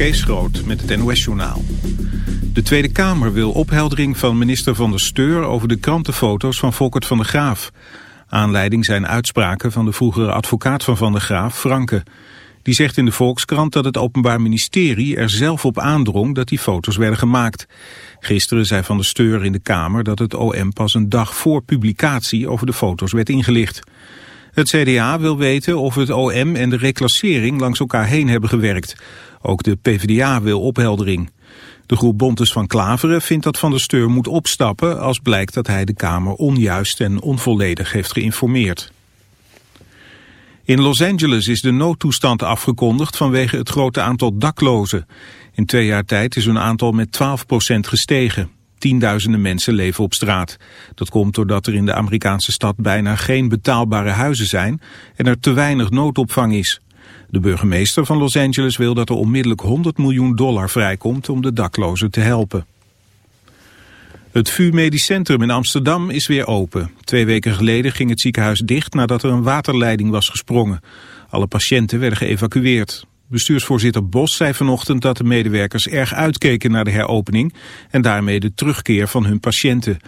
Kees met het NOS-journaal. De Tweede Kamer wil opheldering van minister Van der Steur... over de krantenfoto's van Volkert van der Graaf. Aanleiding zijn uitspraken van de vroegere advocaat van Van der Graaf, Franke. Die zegt in de Volkskrant dat het Openbaar Ministerie er zelf op aandrong... dat die foto's werden gemaakt. Gisteren zei Van der Steur in de Kamer dat het OM pas een dag voor publicatie... over de foto's werd ingelicht. Het CDA wil weten of het OM en de reclassering langs elkaar heen hebben gewerkt. Ook de PvdA wil opheldering. De groep Bontes van Klaveren vindt dat Van der Steur moet opstappen... als blijkt dat hij de Kamer onjuist en onvolledig heeft geïnformeerd. In Los Angeles is de noodtoestand afgekondigd vanwege het grote aantal daklozen. In twee jaar tijd is hun aantal met 12% gestegen. Tienduizenden mensen leven op straat. Dat komt doordat er in de Amerikaanse stad bijna geen betaalbare huizen zijn en er te weinig noodopvang is. De burgemeester van Los Angeles wil dat er onmiddellijk 100 miljoen dollar vrijkomt om de daklozen te helpen. Het VU Medisch Centrum in Amsterdam is weer open. Twee weken geleden ging het ziekenhuis dicht nadat er een waterleiding was gesprongen. Alle patiënten werden geëvacueerd. Bestuursvoorzitter Bos zei vanochtend dat de medewerkers erg uitkeken naar de heropening en daarmee de terugkeer van hun patiënten.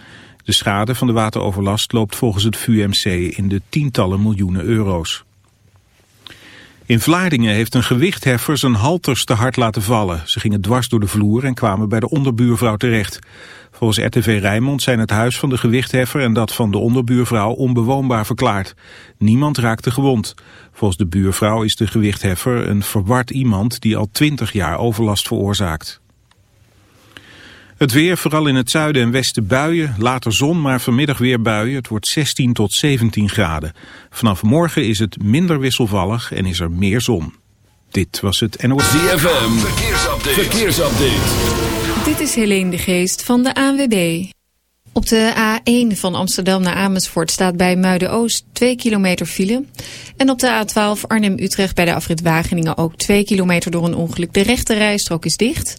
De schade van de wateroverlast loopt volgens het VUMC in de tientallen miljoenen euro's. In Vlaardingen heeft een gewichtheffer zijn halters te hard laten vallen. Ze gingen dwars door de vloer en kwamen bij de onderbuurvrouw terecht. Volgens RTV Rijnmond zijn het huis van de gewichtheffer en dat van de onderbuurvrouw onbewoonbaar verklaard. Niemand raakte gewond. Volgens de buurvrouw is de gewichtheffer een verward iemand die al twintig jaar overlast veroorzaakt. Het weer, vooral in het zuiden en westen buien, later zon, maar vanmiddag weer buien. Het wordt 16 tot 17 graden. Vanaf morgen is het minder wisselvallig en is er meer zon. Dit was het NOS. ZFM, verkeersupdate. verkeersupdate. Dit is Helene de Geest van de ANWB. Op de A1 van Amsterdam naar Amersfoort staat bij Muiden-Oost 2 kilometer file. En op de A12 Arnhem-Utrecht bij de afrit Wageningen ook 2 kilometer door een ongeluk. De rechte rijstrook is dicht.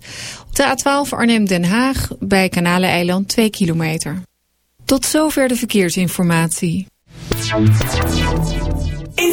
Op de A12 Arnhem-Den Haag bij Kanaleneiland 2 kilometer. Tot zover de verkeersinformatie. In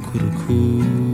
くく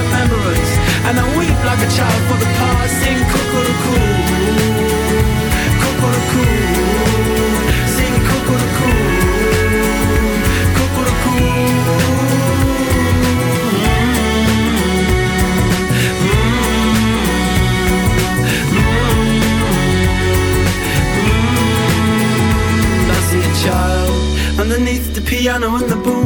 remembrance. And I weep like a child for the past. Sing cuckoo-coo, cuckoo-coo, sing a child underneath the piano and the boom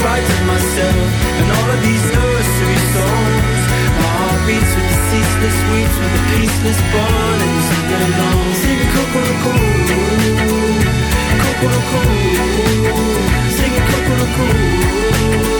of myself and all of these nursery songs. My heart beats with the ceaseless weeps, with the peaceless burning sing along. Sing cuckoo-coo, cuckoo-coo, sing cuckoo-coo.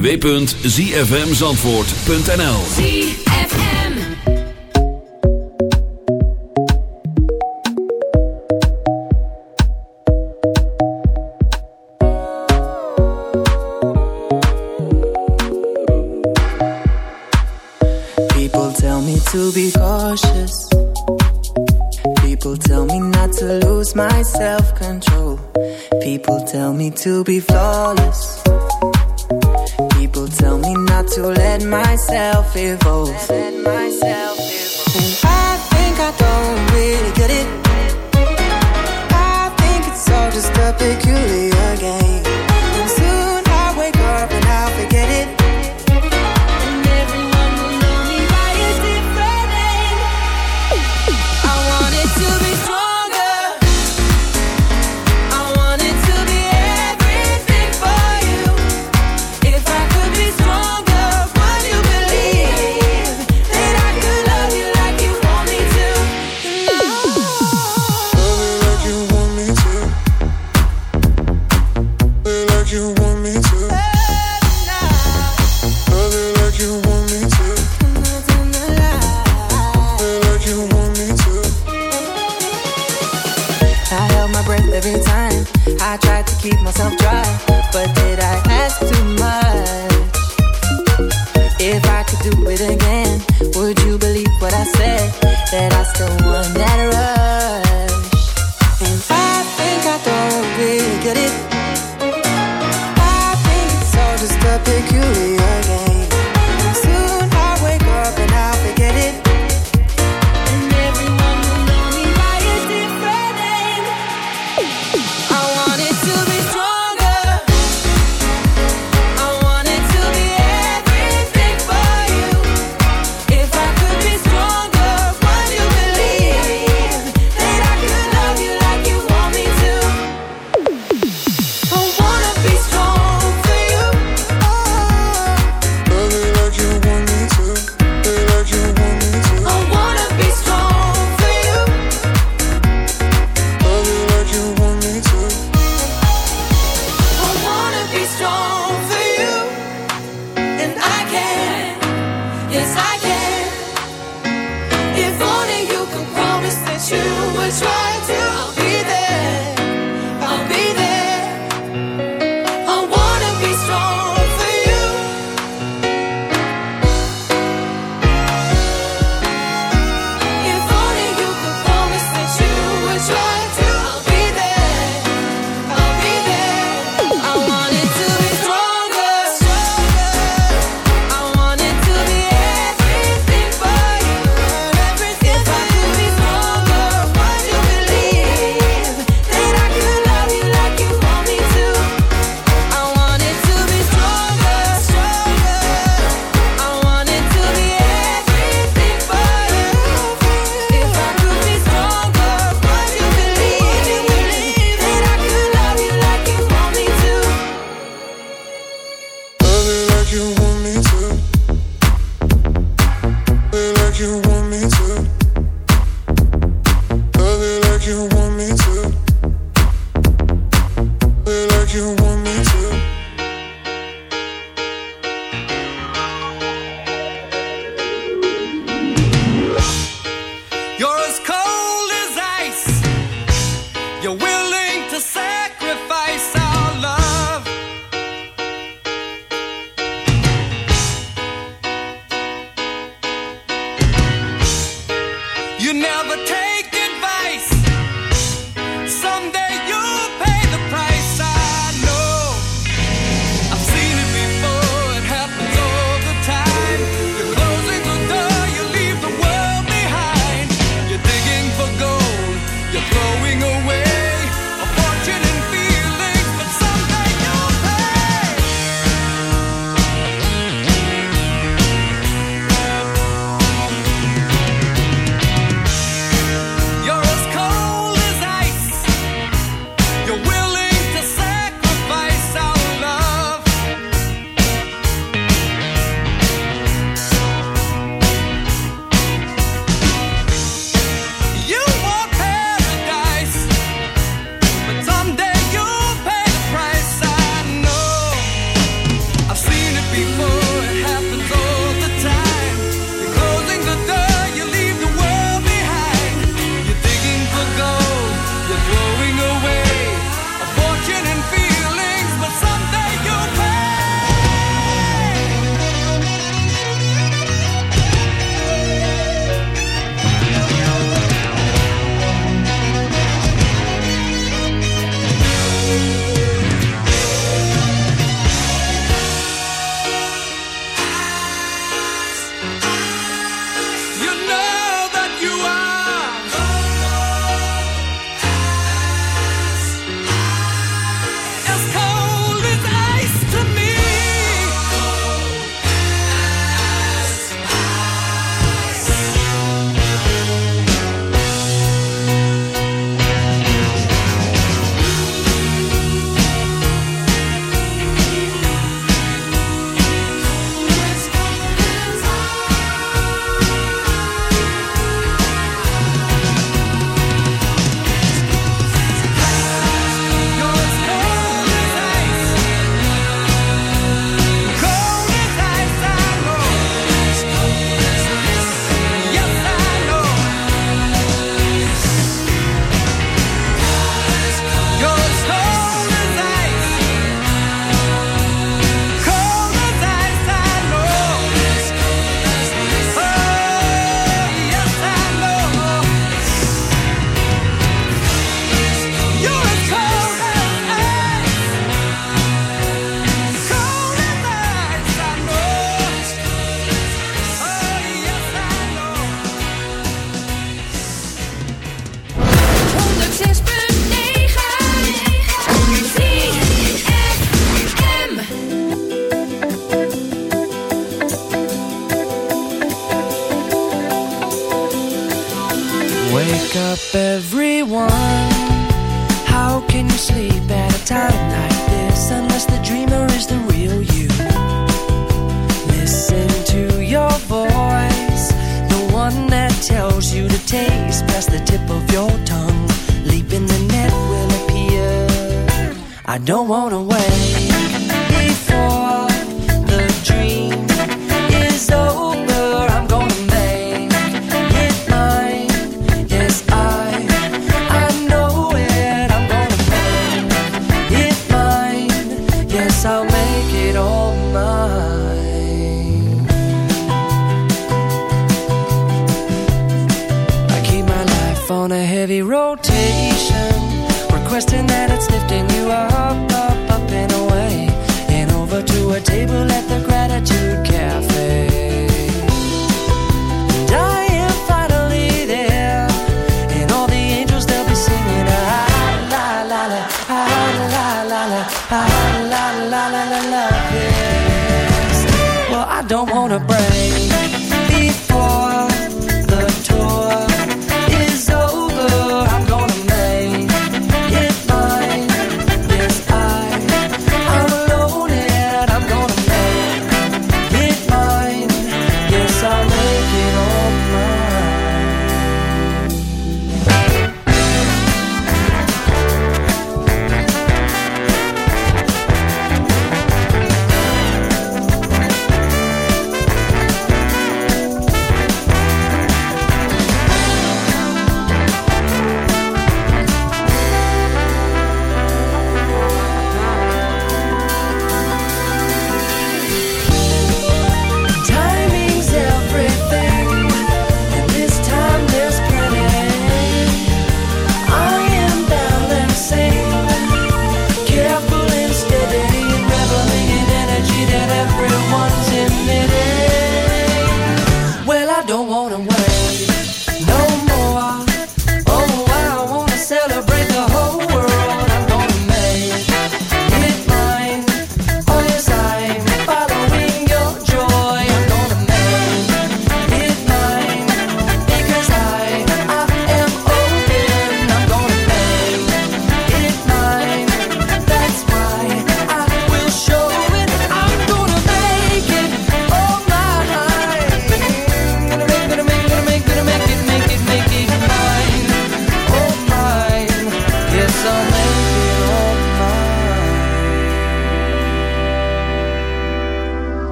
www.zfmzandvoort.nl People tell me to be cautious. People tell me not to lose my self-control. People tell me to be flawless.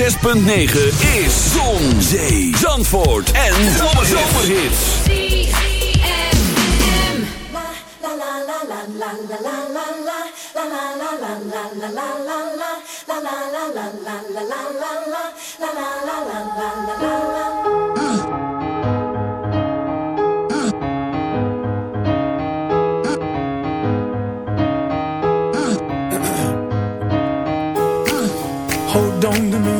106.9 is Zon, Zee, Zandvoort en Zomerhits. Hold on to me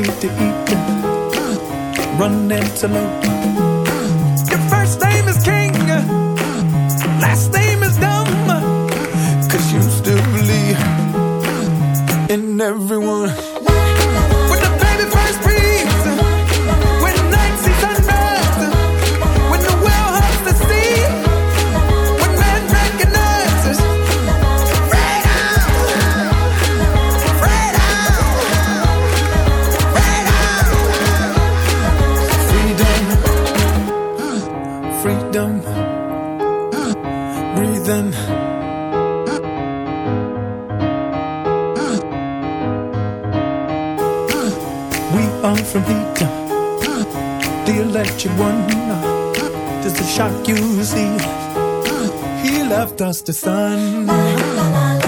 need to eat. Run into antelope. Your first name is Ken. freedom. Breathing. We are from Peter, the electric one. Does the shock you see? He left us the sun.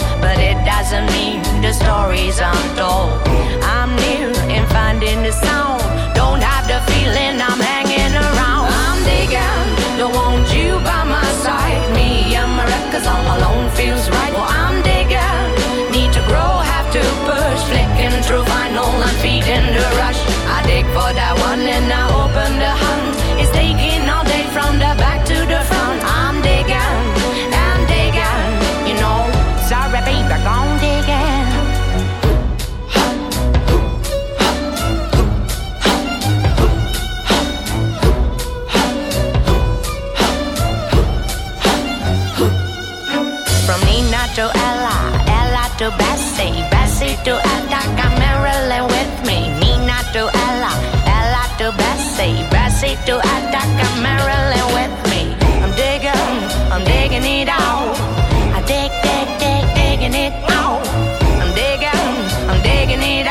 doesn't mean the story's untold. I'm near in finding the sound. Don't have the feeling I'm to Bessie, Bessie to Aretha, Marilyn with me. Nina to Ella, Ella to Bessie, Bessie to Aretha, Marilyn with me. I'm digging, I'm digging it out. I dig, dig, dig, digging it out. I'm digging, I'm digging it out.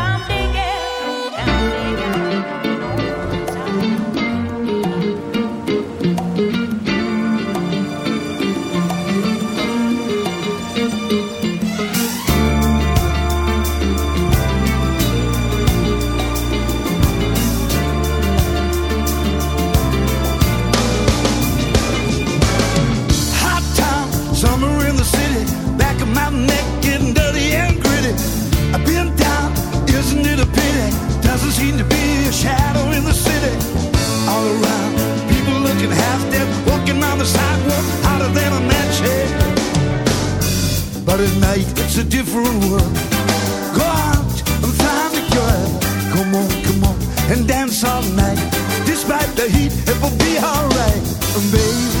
The sidewalk, hotter than a match head. But at night, it's a different world. Go out and find a girl. Come on, come on, and dance all night. Despite the heat, it will be alright. Baby,